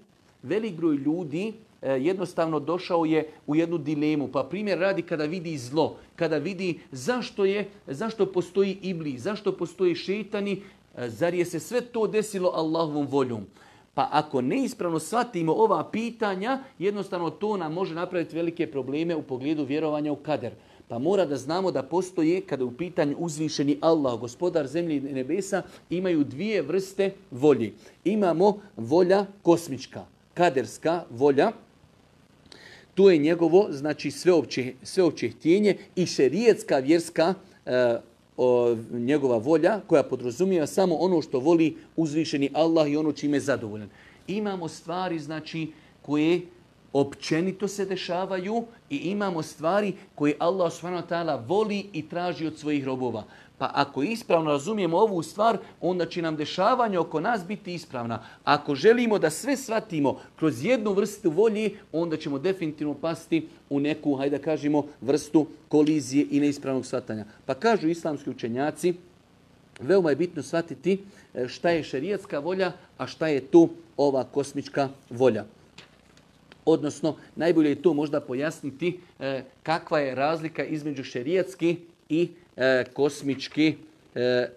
velik broj ljudi e, jednostavno došao je u jednu dilemu. Pa primjer radi kada vidi zlo, kada vidi zašto je, zašto postoji ibli, zašto postoji šetani, e, zar je se sve to desilo Allahovom voljom. Pa ako neispravno shvatimo ova pitanja, jednostavno to nam može napraviti velike probleme u pogledu vjerovanja u kader. Pa mora da znamo da postoje, kada u pitanju uzvišeni Allah, gospodar zemlje i nebesa, imaju dvije vrste volje. Imamo volja kosmička, kaderska volja, to je njegovo, znači sveopće, sveopće htjenje i šerijetska vjerska e, o, njegova volja koja podrazumijeva samo ono što voli uzvišeni Allah i ono čime je zadovoljan. Imamo stvari znači koje općenito se dešavaju i imamo stvari koje Allah subhanahu voli i traži od svojih robova. Pa ako ispravno razumijemo ovu stvar, onda će nam dešavanje oko nas biti ispravna. Ako želimo da sve shvatimo kroz jednu vrstu volje, onda ćemo definitivno pasti u neku, hajde da kažemo, vrstu kolizije i neispravnog shvatanja. Pa kažu islamski učenjaci, veoma je bitno shvatiti e, šta je šerijatska volja, a šta je tu ova kosmička volja. Odnosno, najbolje je to možda pojasniti e, kakva je razlika između šerijatski i e, kosmički e,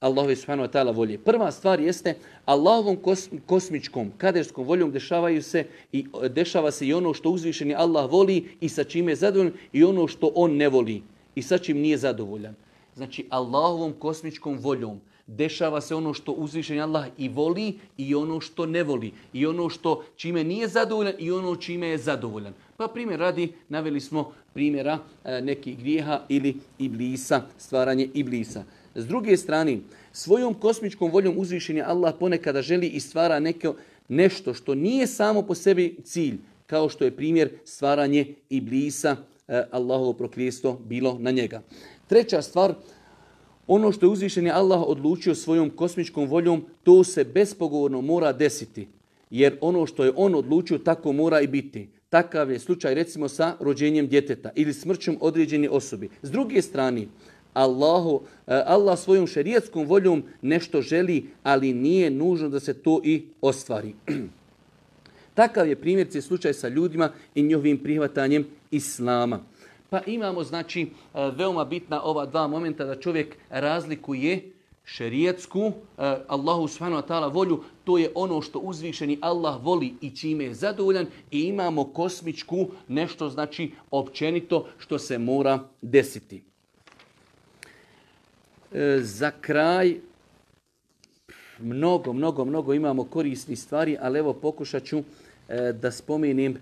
Allahovi subhanahu wa ta'ala volje. Prva stvar jeste Allahovom kosmičkom, kaderskom voljom dešavaju se i dešava se i ono što uzvišeni Allah voli i sa čime je zadovoljan i ono što on ne voli i sa čim nije zadovoljan. Znači Allahovom kosmičkom voljom dešava se ono što uzvišeni Allah i voli i ono što ne voli. I ono što čime nije zadovoljan i ono čime je zadovoljan. Pa primjer radi, naveli smo primjera e, nekih grijeha ili iblisa, stvaranje iblisa. S druge strane, svojom kosmičkom voljom uzvišeni Allah ponekada želi i stvara neko, nešto što nije samo po sebi cilj, kao što je primjer stvaranje iblisa, e, Allahovo proklijestvo bilo na njega. Treća stvar, ono što je uzvišeni Allah odlučio svojom kosmičkom voljom, to se bespogovorno mora desiti. Jer ono što je on odlučio, tako mora i biti. Takav je slučaj recimo sa rođenjem djeteta ili smrćom određene osobi. S druge strane, Allahu, eh, Allah svojom šerijatskom voljom nešto želi, ali nije nužno da se to i ostvari. [CLEARS THROAT] Takav je primjer slučaj sa ljudima i njihovim prihvatanjem Islama. Pa imamo znači e, veoma bitna ova dva momenta da čovjek razlikuje šerijetsku, uh, Allahu subhanahu wa ta'ala volju, to je ono što uzvišeni Allah voli i čime je zadovoljan i imamo kosmičku, nešto znači općenito što se mora desiti. E, za kraj, mnogo, mnogo, mnogo imamo korisnih stvari, ali evo pokušat ću e, da spomenim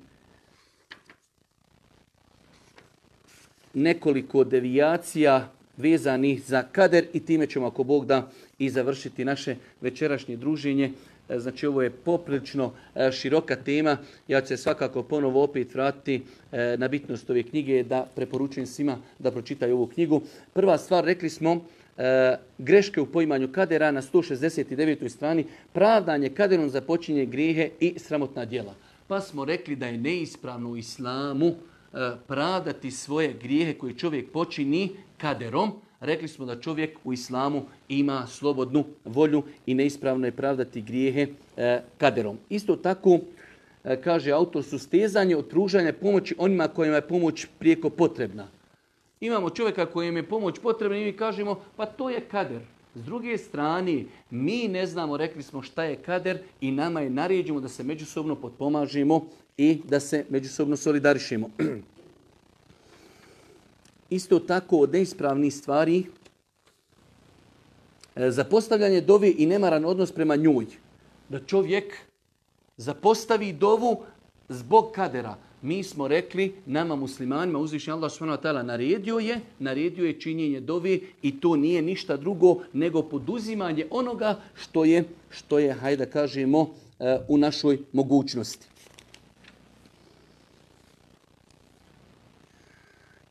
nekoliko devijacija vezanih za kader i time ćemo ako Bog da i završiti naše večerašnje druženje. E, znači ovo je poprilično e, široka tema. Ja ću se svakako ponovo opet vratiti e, na bitnost ove knjige da preporučujem svima da pročitaju ovu knjigu. Prva stvar, rekli smo, greške u poimanju kadera na 169. strani, pravdanje kaderom za počinje grijehe i sramotna djela. Pa smo rekli da je neispravno u islamu pravdati svoje grijehe koje čovjek počini kaderom, rekli smo da čovjek u islamu ima slobodnu volju i neispravno je pravdati grijehe e, kaderom. Isto tako, e, kaže autor, sustezanje od pružanja pomoći onima kojima je pomoć prijeko potrebna. Imamo čovjeka kojem je pomoć potrebna i mi kažemo, pa to je kader. S druge strane, mi ne znamo, rekli smo šta je kader i nama je naređeno da se međusobno potpomažimo i da se međusobno solidarišemo. [CLEARS THROAT] Isto tako od neispravnih stvari e, zapostavljanje dovi i nemaran odnos prema njoj. Da čovjek zapostavi dovu zbog kadera. Mi smo rekli nama muslimanima, uzvišnji Allah s.w.t. naredio je, naredio je činjenje dovi i to nije ništa drugo nego poduzimanje onoga što je, što je hajde kažemo, e, u našoj mogućnosti.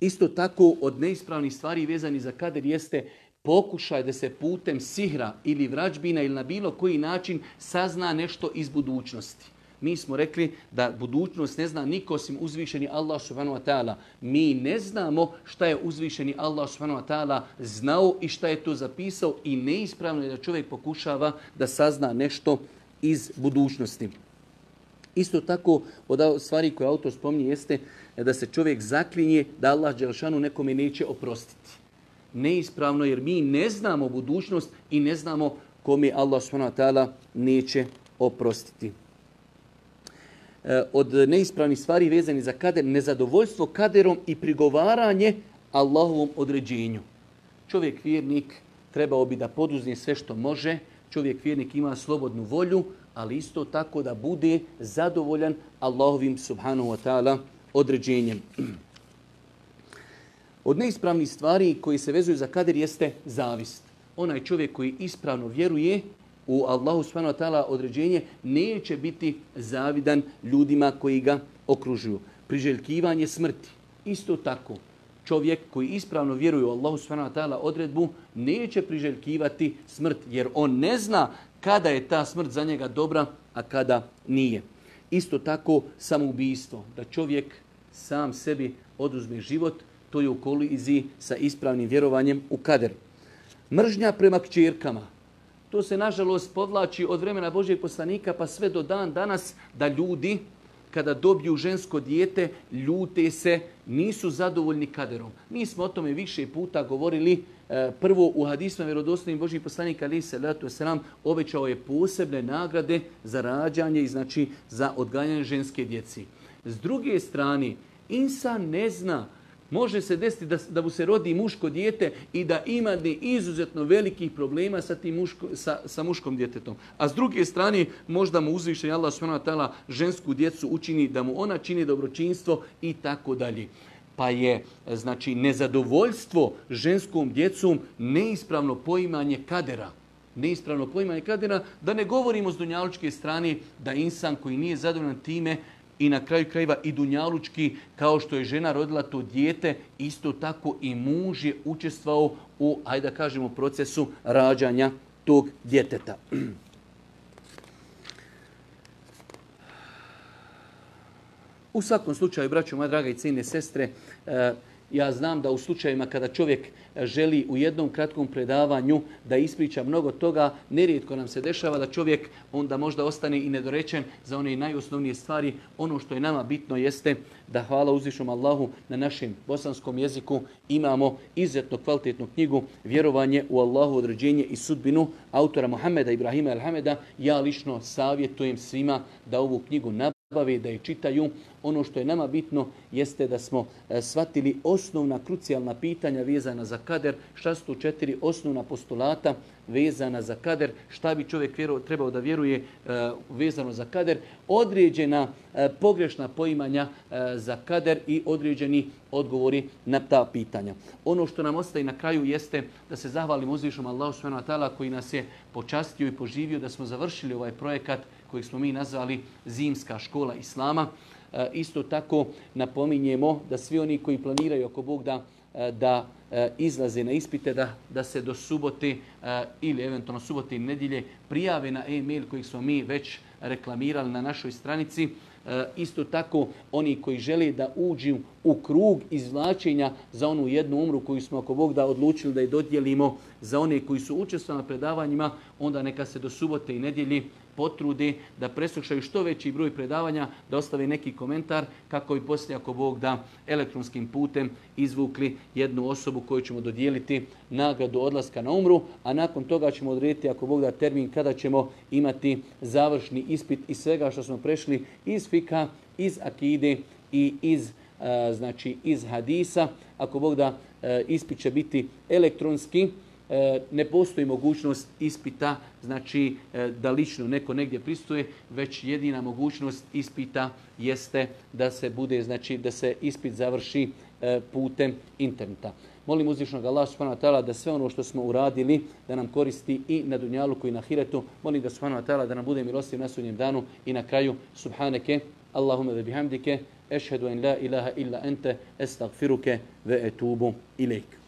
Isto tako od neispravnih stvari vezani za kader jeste pokušaj da se putem sihra ili vrađbina ili na bilo koji način sazna nešto iz budućnosti. Mi smo rekli da budućnost ne zna niko osim uzvišeni Allah subhanahu wa ta'ala. Mi ne znamo šta je uzvišeni Allah subhanahu wa ta'ala znao i šta je to zapisao i neispravno je da čovjek pokušava da sazna nešto iz budućnosti. Isto tako od stvari koje autor spominje jeste da se čovjek zaklinje da Allah Đelšanu nekome neće oprostiti. Neispravno jer mi ne znamo budućnost i ne znamo kome Allah SWT neće oprostiti. E, od neispravnih stvari vezani za kader, nezadovoljstvo kaderom i prigovaranje Allahovom određenju. Čovjek vjernik trebao bi da poduzne sve što može, čovjek vjernik ima slobodnu volju, ali isto tako da bude zadovoljan Allahovim subhanahu wa ta'ala određenjem. [CLEARS THROAT] Od neispravnih stvari koji se vezuju za kader jeste zavist. Onaj čovjek koji ispravno vjeruje u Allahu subhanahu wa ta'ala određenje neće biti zavidan ljudima koji ga okružuju. Priželjkivanje smrti. Isto tako, čovjek koji ispravno vjeruje u Allahu subhanahu wa ta'ala odredbu neće priželjkivati smrt jer on ne zna kada je ta smrt za njega dobra, a kada nije. Isto tako samoubistvo, da čovjek sam sebi oduzme život, to je u koliziji sa ispravnim vjerovanjem u kader. Mržnja prema kćerkama. To se nažalost podlači od vremena Božeg poslanika pa sve do dan danas da ljudi kada dobiju žensko dijete ljute se, nisu zadovoljni kaderom. Mi smo o tome više puta govorili. E, prvo u hadisma vjerodostojnim Božih poslanika ali se letu selam obećao je posebne nagrade za rađanje i znači za odgajanje ženske djeci. S druge strane, insan ne zna Može se desiti da, da mu se rodi muško dijete i da ima izuzetno velikih problema sa, tim muško, sa, sa muškom djetetom. A s druge strane, možda mu uzviše Allah s.w.t. žensku djecu učini da mu ona čini dobročinstvo i tako dalje. Pa je znači nezadovoljstvo ženskom djecom neispravno poimanje kadera neispravno poimanje kadera, da ne govorimo s dunjalučke strane da insan koji nije zadovoljan time i na kraju krajeva i dunjalučki, kao što je žena rodila to dijete, isto tako i muž je učestvao u, ajde da kažemo, procesu rađanja tog djeteta. U svakom slučaju, braćo, moja draga i cijene sestre, e, ja znam da u slučajevima kada čovjek želi u jednom kratkom predavanju da ispriča mnogo toga, nerijetko nam se dešava da čovjek onda možda ostane i nedorečen za one najosnovnije stvari. Ono što je nama bitno jeste da hvala uzvišom Allahu na našem bosanskom jeziku imamo izuzetno kvalitetnu knjigu Vjerovanje u Allahu određenje i sudbinu autora Muhameda Ibrahima Alhameda. Ja lično savjetujem svima da ovu knjigu nabave, da je čitaju. Ono što je nama bitno jeste da smo e, shvatili osnovna krucijalna pitanja vezana za kader, šta su tu četiri osnovna postulata vezana za kader, šta bi čovjek trebao da vjeruje e, vezano za kader, određena e, pogrešna poimanja za kader i određeni odgovori na ta pitanja. Ono što nam ostaje na kraju jeste da se zahvalimo uzvišom Allahu subhanahu koji nas je počastio i poživio da smo završili ovaj projekat koji smo mi nazvali Zimska škola Islama. E, isto tako napominjemo da svi oni koji planiraju ako Bog da, e, da e, izlaze na ispite, da, da se do subote ili eventualno subote i nedjelje prijave na e-mail koji smo mi već reklamirali na našoj stranici. Isto tako oni koji žele da uđu u krug izvlačenja za onu jednu umru koju smo ako Bog da odlučili da je dodjelimo za one koji su učestvovali na predavanjima, onda neka se do subote i nedjelji potrude da preslušaju što veći broj predavanja, da ostave neki komentar kako bi poslije ako Bog da elektronskim putem izvukli jednu osobu koju ćemo dodijeliti nagradu odlaska na umru, a nakon toga ćemo odrediti ako Bog da termin kada ćemo imati završni ispit iz svega što smo prešli iz fika, iz akide i iz znači iz hadisa. Ako Bog da ispit će biti elektronski, E, ne postoji mogućnost ispita, znači e, da lično neko negdje pristuje, već jedina mogućnost ispita jeste da se bude, znači da se ispit završi e, putem interneta. Molim uzvišnog Allah subhanahu wa ta'ala da sve ono što smo uradili da nam koristi i na dunjalu koji na hiretu. Molim da subhanahu wa ta'ala da nam bude milostiv na sudnjem danu i na kraju subhaneke Allahumma ve bihamdike ešhedu en la ilaha illa ente estagfiruke ve etubu ilike.